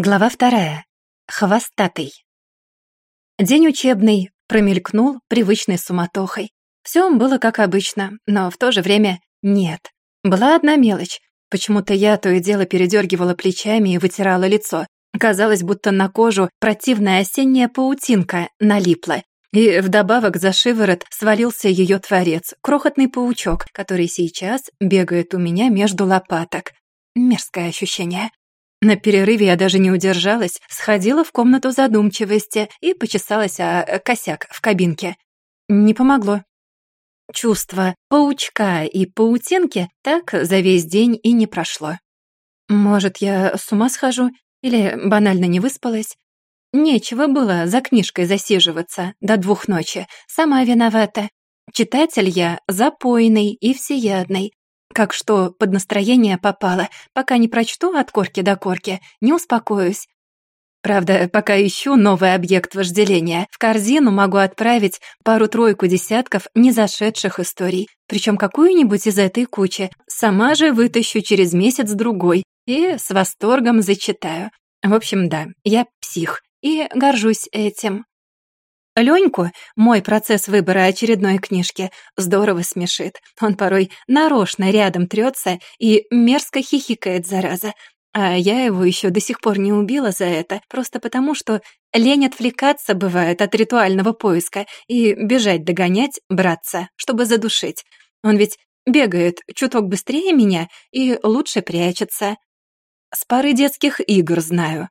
Глава вторая. Хвостатый. День учебный промелькнул привычной суматохой. Все было как обычно, но в то же время нет. Была одна мелочь. Почему-то я то и дело передергивала плечами и вытирала лицо. Казалось, будто на кожу противная осенняя паутинка налипла. И вдобавок за шиворот свалился ее творец, крохотный паучок, который сейчас бегает у меня между лопаток. Мерзкое ощущение. На перерыве я даже не удержалась, сходила в комнату задумчивости и почесалась о косяк в кабинке. Не помогло. Чувство паучка и паутинки так за весь день и не прошло. Может, я с ума схожу или банально не выспалась? Нечего было за книжкой засиживаться до двух ночи. Сама виновата. Читатель я запойный и всеядный, как что под настроение попало. Пока не прочту от корки до корки, не успокоюсь. Правда, пока ищу новый объект вожделения, в корзину могу отправить пару-тройку десятков незашедших историй. Причем какую-нибудь из этой кучи сама же вытащу через месяц-другой и с восторгом зачитаю. В общем, да, я псих и горжусь этим. Леньку мой процесс выбора очередной книжки здорово смешит. Он порой нарочно рядом трется и мерзко хихикает, зараза. А я его еще до сих пор не убила за это, просто потому что лень отвлекаться бывает от ритуального поиска и бежать догонять браться, чтобы задушить. Он ведь бегает чуток быстрее меня и лучше прячется. С пары детских игр знаю.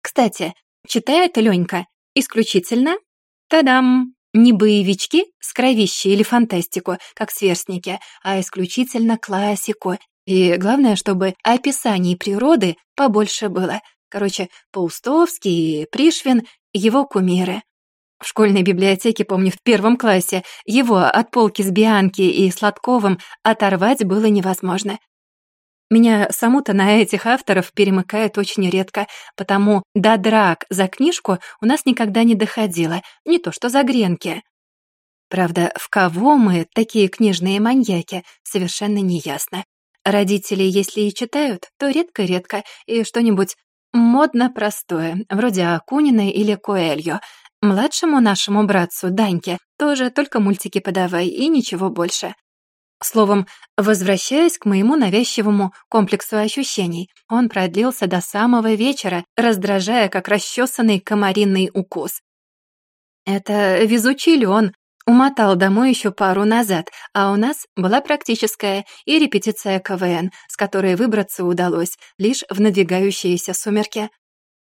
Кстати, читает Ленька исключительно Та-дам! Не боевички с кровищей или фантастику, как сверстники, а исключительно классику. И главное, чтобы описаний природы побольше было. Короче, Паустовский и Пришвин — его кумиры. В школьной библиотеке, помню, в первом классе, его от полки с Бианки и Сладковым оторвать было невозможно. Меня саму-то на этих авторов перемыкает очень редко, потому до драк за книжку у нас никогда не доходило, не то что за гренки. Правда, в кого мы, такие книжные маньяки, совершенно неясно. Родители, если и читают, то редко-редко, и что-нибудь модно простое, вроде Акунина или Коэльо. Младшему нашему братцу, Даньке, тоже только мультики подавай и ничего больше. Словом, возвращаясь к моему навязчивому комплексу ощущений, он продлился до самого вечера, раздражая, как расчесанный комаринный укус. Это везучий Леон умотал домой еще пару назад, а у нас была практическая и репетиция КВН, с которой выбраться удалось лишь в надвигающиеся сумерки.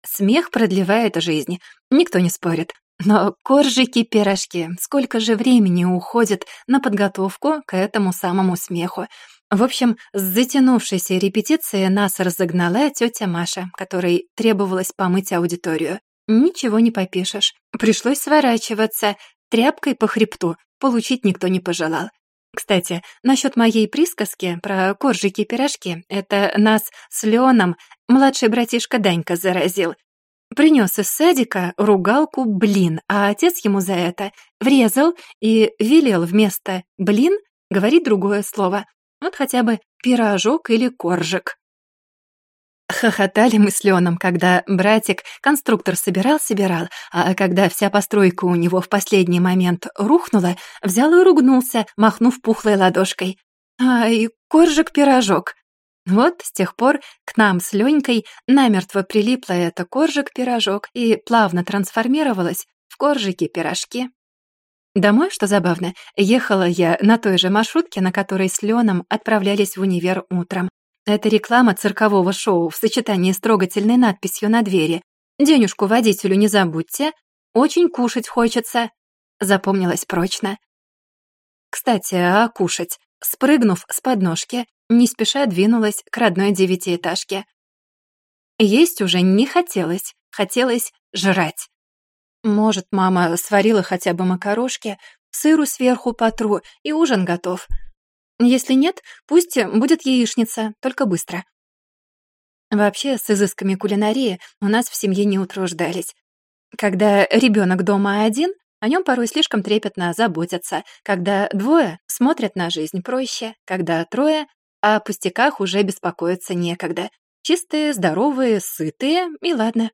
Смех продлевает жизнь, никто не спорит, но коржики-пирожки, сколько же времени уходит на подготовку к этому самому смеху. В общем, с затянувшейся репетиции нас разогнала тетя Маша, которой требовалось помыть аудиторию. Ничего не попишешь. Пришлось сворачиваться, тряпкой по хребту, получить никто не пожелал. Кстати, насчет моей присказки про коржики-пирожки, это нас с Леоном младший братишка Данька заразил. Принес из садика ругалку «блин», а отец ему за это врезал и велел вместо «блин» говорить другое слово. Вот хотя бы пирожок или коржик. Хохотали мы с Леном, когда братик конструктор собирал-собирал, а когда вся постройка у него в последний момент рухнула, взял и ругнулся, махнув пухлой ладошкой. «Ай, коржик-пирожок!» Вот с тех пор к нам с Ленькой намертво прилипла эта коржик-пирожок и плавно трансформировалась в коржики-пирожки. Домой, что забавно, ехала я на той же маршрутке, на которой с Леном отправлялись в универ утром. Это реклама циркового шоу в сочетании с трогательной надписью на двери. «Денежку водителю не забудьте, очень кушать хочется», запомнилась прочно. Кстати, а кушать? Спрыгнув с подножки, не спеша двинулась к родной девятиэтажке. Есть уже не хотелось, хотелось жрать. Может, мама сварила хотя бы макарошки, сыру сверху потру, и ужин готов. Если нет, пусть будет яичница, только быстро. Вообще, с изысками кулинарии у нас в семье не утруждались. Когда ребенок дома один, о нем порой слишком трепетно заботятся. Когда двое, смотрят на жизнь проще. Когда трое, о пустяках уже беспокоиться некогда. Чистые, здоровые, сытые, и ладно.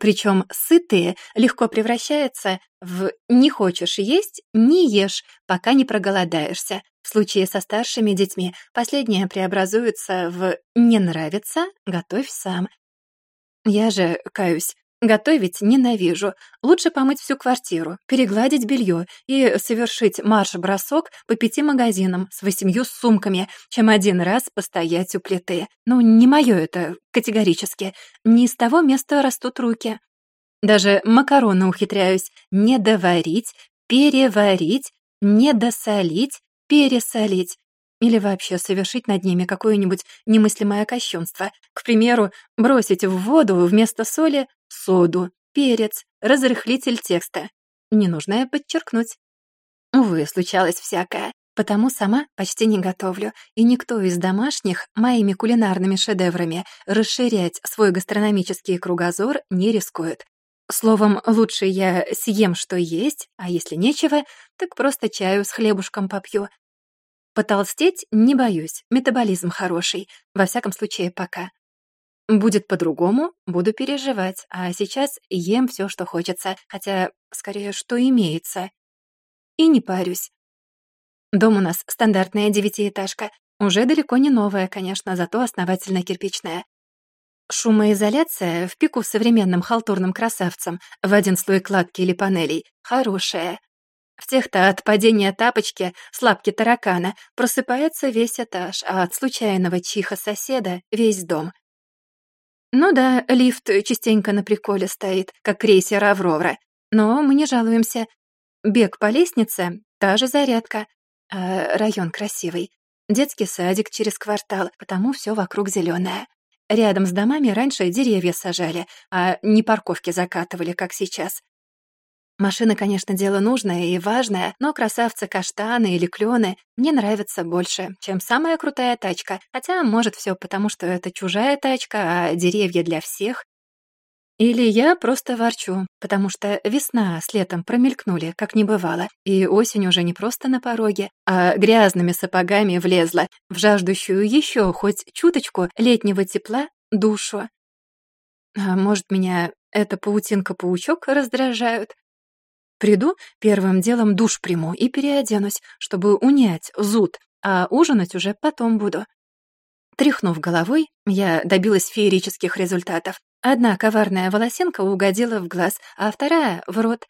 Причем сытые легко превращаются в «не хочешь есть, не ешь, пока не проголодаешься». В случае со старшими детьми последнее преобразуется в «не нравится, готовь сам». Я же, каюсь, Готовить ненавижу. Лучше помыть всю квартиру, перегладить белье и совершить марш-бросок по пяти магазинам с восемью сумками, чем один раз постоять у плиты. Ну, не мое это категорически. Не из того места растут руки. Даже макароны ухитряюсь не доварить, переварить, не досолить, пересолить. Или вообще совершить над ними какое-нибудь немыслимое кощунство. К примеру, бросить в воду вместо соли соду, перец, разрыхлитель текста. Ненужное подчеркнуть. Увы, случалось всякое, потому сама почти не готовлю, и никто из домашних моими кулинарными шедеврами расширять свой гастрономический кругозор не рискует. Словом, лучше я съем, что есть, а если нечего, так просто чаю с хлебушком попью. Потолстеть не боюсь, метаболизм хороший, во всяком случае пока. Будет по-другому, буду переживать, а сейчас ем все, что хочется, хотя, скорее, что имеется. И не парюсь. Дом у нас стандартная девятиэтажка, уже далеко не новая, конечно, зато основательно кирпичная. Шумоизоляция в пику современным халтурным красавцам в один слой кладки или панелей хорошая. В тех-то от падения тапочки с лапки таракана просыпается весь этаж, а от случайного чиха соседа — весь дом — ну да, лифт частенько на приколе стоит, как крейсер «Аврора». Но мы не жалуемся. Бег по лестнице — та же зарядка. А район красивый. Детский садик через квартал, потому все вокруг зеленое. Рядом с домами раньше деревья сажали, а не парковки закатывали, как сейчас. Машина, конечно, дело нужное и важное, но красавцы-каштаны или клены мне нравятся больше, чем самая крутая тачка. Хотя, может, все потому, что это чужая тачка, а деревья для всех. Или я просто ворчу, потому что весна с летом промелькнули, как не бывало, и осень уже не просто на пороге, а грязными сапогами влезла в жаждущую еще хоть чуточку летнего тепла душу. А может, меня эта паутинка-паучок раздражают? Приду, первым делом душ приму и переоденусь, чтобы унять зуд, а ужинать уже потом буду. Тряхнув головой, я добилась феерических результатов. Одна коварная волосинка угодила в глаз, а вторая — в рот.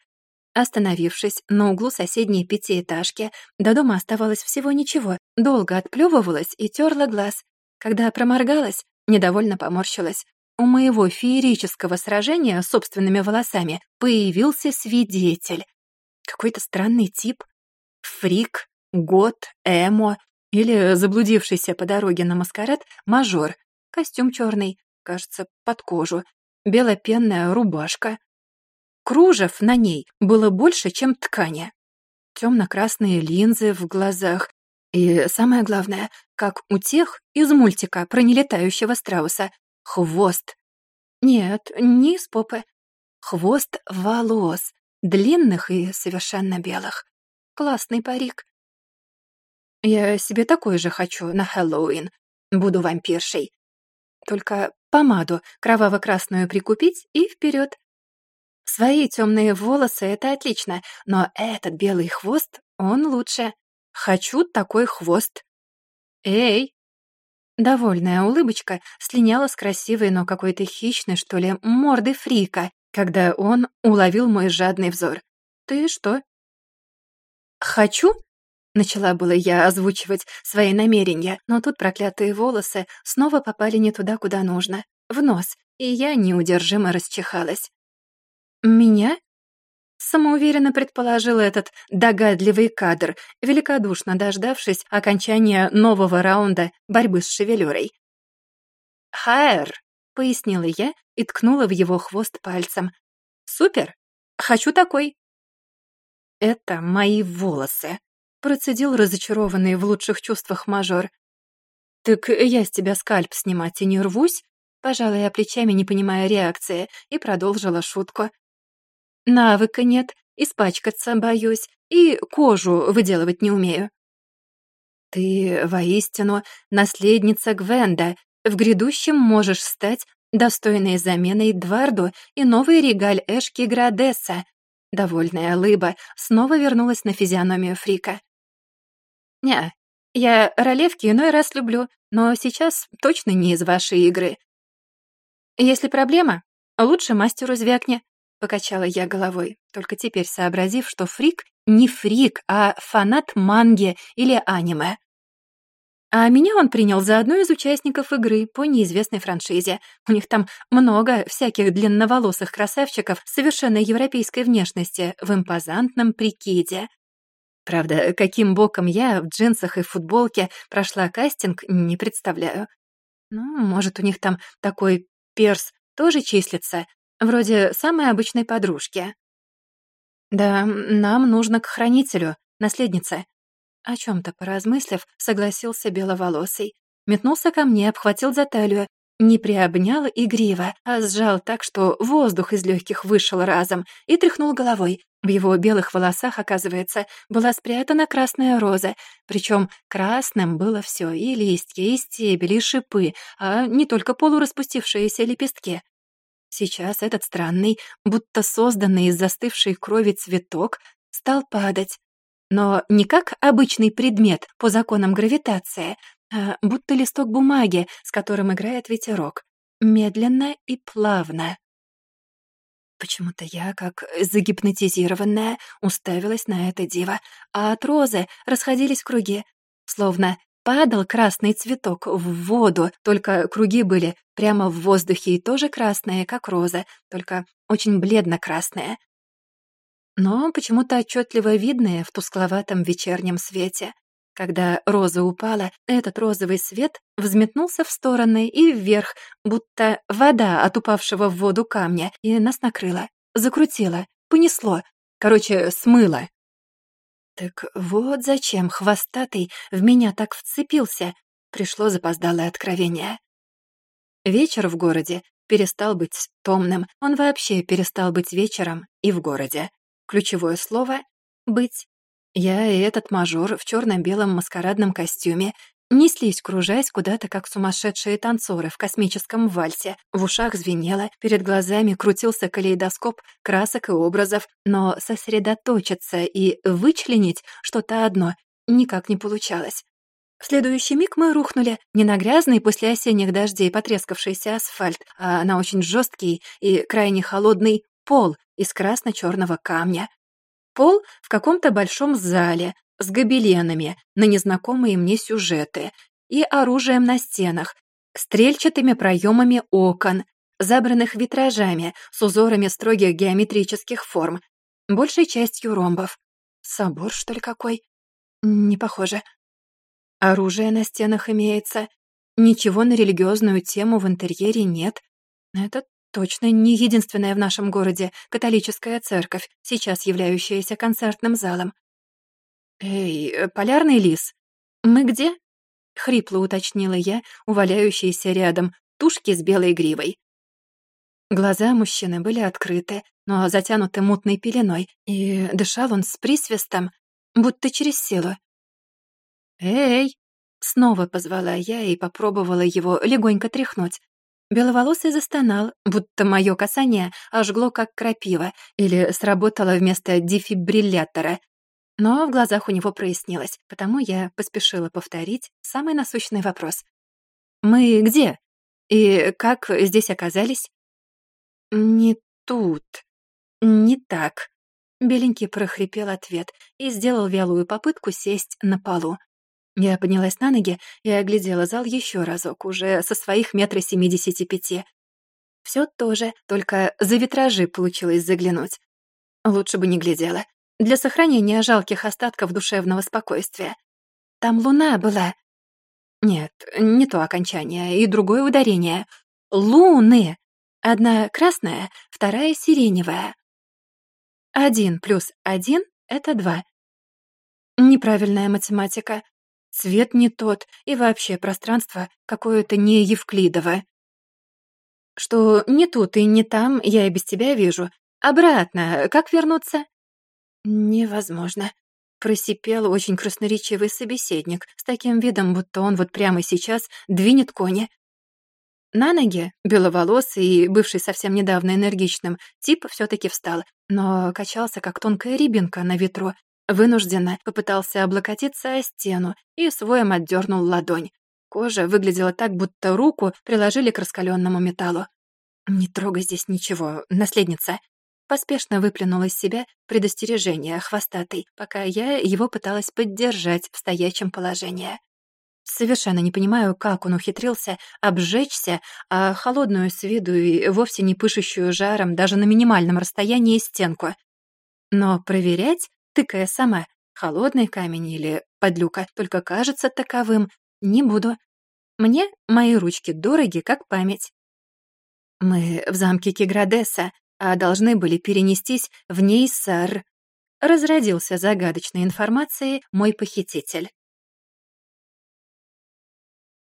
Остановившись на углу соседней пятиэтажки, до дома оставалось всего ничего, долго отплёвывалась и терла глаз. Когда проморгалась, недовольно поморщилась. У моего феерического сражения с собственными волосами появился свидетель. Какой-то странный тип. Фрик, год, эмо или заблудившийся по дороге на маскарад мажор. Костюм черный, кажется, под кожу. Белопенная рубашка. Кружев на ней было больше, чем ткани. Темно-красные линзы в глазах. И самое главное, как у тех из мультика про нелетающего страуса, Хвост. Нет, не из попы. Хвост волос, длинных и совершенно белых. Классный парик. Я себе такой же хочу на Хэллоуин. Буду вампиршей. Только помаду кроваво-красную прикупить и вперед. Свои темные волосы — это отлично, но этот белый хвост, он лучше. Хочу такой хвост. Эй, Довольная улыбочка слиняла с красивой, но какой-то хищной, что ли, морды фрика, когда он уловил мой жадный взор. «Ты что?» «Хочу?» — начала было я озвучивать свои намерения, но тут проклятые волосы снова попали не туда, куда нужно, в нос, и я неудержимо расчихалась. «Меня?» Самоуверенно предположил этот догадливый кадр, великодушно дождавшись окончания нового раунда борьбы с шевелюрой. «Хайр», — пояснила я и ткнула в его хвост пальцем. «Супер! Хочу такой!» «Это мои волосы», — процедил разочарованный в лучших чувствах мажор. «Так я с тебя скальп снимать и не рвусь?» Пожала я плечами, не понимая реакции, и продолжила шутку. Навыка нет, испачкаться боюсь и кожу выделывать не умею. Ты воистину наследница Гвенда, в грядущем можешь стать достойной заменой Эдварду и новый регаль Эшки Градесса. Довольная лыба снова вернулась на физиономию Фрика. «Не, я ролевки иной раз люблю, но сейчас точно не из вашей игры. Если проблема, лучше мастеру звякни», — покачала я головой, только теперь сообразив, что Фрик не фрик, а фанат манги или аниме. А меня он принял за одну из участников игры по неизвестной франшизе. У них там много всяких длинноволосых красавчиков совершенно европейской внешности в импозантном прикиде. Правда, каким боком я в джинсах и футболке прошла кастинг, не представляю. Ну, может, у них там такой перс тоже числится, вроде самой обычной подружки. Да, нам нужно к хранителю, наследнице. О чем-то поразмыслив, согласился беловолосый. Метнулся ко мне, обхватил за талию, не приобнял игриво, а сжал так, что воздух из легких вышел разом, и тряхнул головой. В его белых волосах, оказывается, была спрятана красная роза, причем красным было все и листья, и стебели, и шипы, а не только полураспустившиеся лепестки. Сейчас этот странный, будто созданный из застывшей крови цветок, стал падать, но не как обычный предмет по законам гравитации, а будто листок бумаги, с которым играет ветерок, медленно и плавно. Почему-то я, как загипнотизированная, уставилась на это диво, а от розы расходились круги, словно падал красный цветок в воду, только круги были прямо в воздухе и тоже красные, как роза, только очень бледно-красные, но почему-то отчетливо видные в тускловатом вечернем свете. Когда роза упала, этот розовый свет взметнулся в стороны и вверх, будто вода от упавшего в воду камня, и нас накрыло, закрутило, понесло, короче, смыло. Так вот зачем хвостатый в меня так вцепился, пришло запоздалое откровение. Вечер в городе перестал быть томным, он вообще перестал быть вечером и в городе. Ключевое слово «быть». Я и этот мажор в черно белом маскарадном костюме неслись, кружась куда-то, как сумасшедшие танцоры в космическом вальсе. В ушах звенело, перед глазами крутился калейдоскоп красок и образов, но сосредоточиться и вычленить что-то одно никак не получалось. В следующий миг мы рухнули не на грязный после осенних дождей потрескавшийся асфальт, а на очень жесткий и крайне холодный пол из красно-черного камня. Пол в каком-то большом зале с гобеленами на незнакомые мне сюжеты и оружием на стенах, стрельчатыми проемами окон, забранных витражами с узорами строгих геометрических форм, большей частью ромбов. Собор, что ли, какой? Не похоже. Оружие на стенах имеется. Ничего на религиозную тему в интерьере нет. Это Точно не единственная в нашем городе католическая церковь, сейчас являющаяся концертным залом. «Эй, э, полярный лис, мы где?» — хрипло уточнила я, уваляющаяся рядом, тушки с белой гривой. Глаза мужчины были открыты, но затянуты мутной пеленой, и дышал он с присвистом, будто через силу. «Эй!» — снова позвала я и попробовала его легонько тряхнуть, Беловолосый застонал, будто мое касание ожгло как крапива или сработало вместо дефибриллятора. Но в глазах у него прояснилось, потому я поспешила повторить самый насущный вопрос. «Мы где? И как здесь оказались?» «Не тут. Не так». Беленький прохрипел ответ и сделал вялую попытку сесть на полу. Я поднялась на ноги и оглядела зал еще разок, уже со своих метра семидесяти пяти. Все то же, только за витражи получилось заглянуть. Лучше бы не глядела. Для сохранения жалких остатков душевного спокойствия. Там луна была. Нет, не то окончание и другое ударение. Луны. Одна красная, вторая сиреневая. Один плюс один — это два. Неправильная математика. Цвет не тот, и вообще пространство какое-то не Евклидово. Что не тут и не там, я и без тебя вижу. Обратно, как вернуться? Невозможно. Просипел очень красноречивый собеседник с таким видом, будто он вот прямо сейчас двинет кони. На ноги, беловолосый и бывший совсем недавно энергичным, тип все таки встал, но качался, как тонкая рябинка на ветру. Вынужденно попытался облокотиться о стену и своем отдернул ладонь. Кожа выглядела так, будто руку приложили к раскаленному металлу. «Не трогай здесь ничего, наследница!» Поспешно выплюнул из себя предостережение хвостатый, пока я его пыталась поддержать в стоячем положении. Совершенно не понимаю, как он ухитрился обжечься, а холодную с виду и вовсе не пышущую жаром даже на минимальном расстоянии стенку. Но проверять, тыкая сама, холодный камень или подлюка, только кажется таковым, не буду. Мне мои ручки дороги, как память. Мы в замке Киградеса, а должны были перенестись в Нейсар. Разродился загадочной информацией мой похититель.